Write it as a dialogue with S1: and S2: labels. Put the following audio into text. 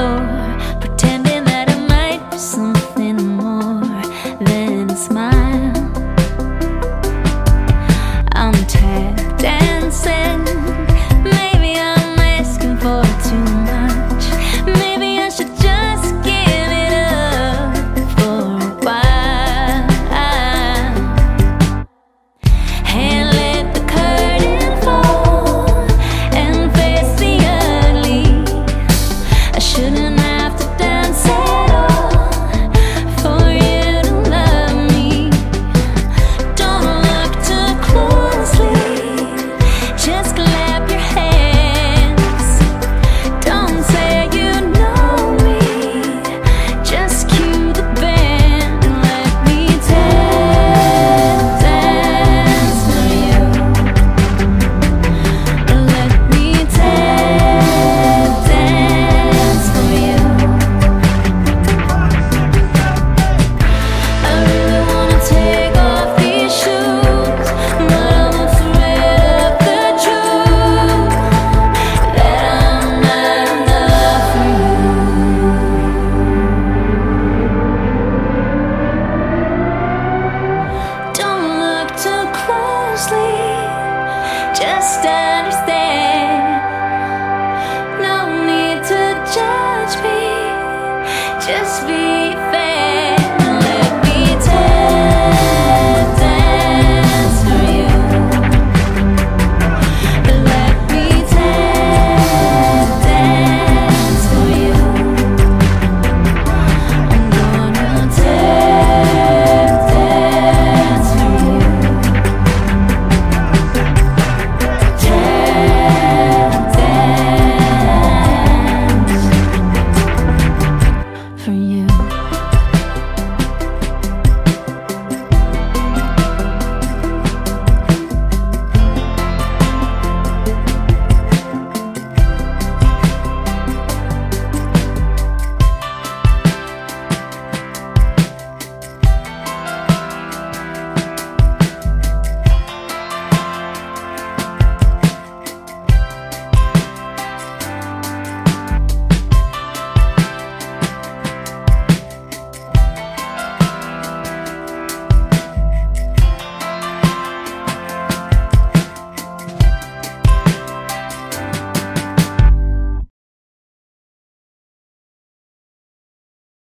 S1: floor just understand. No need to judge me, just be.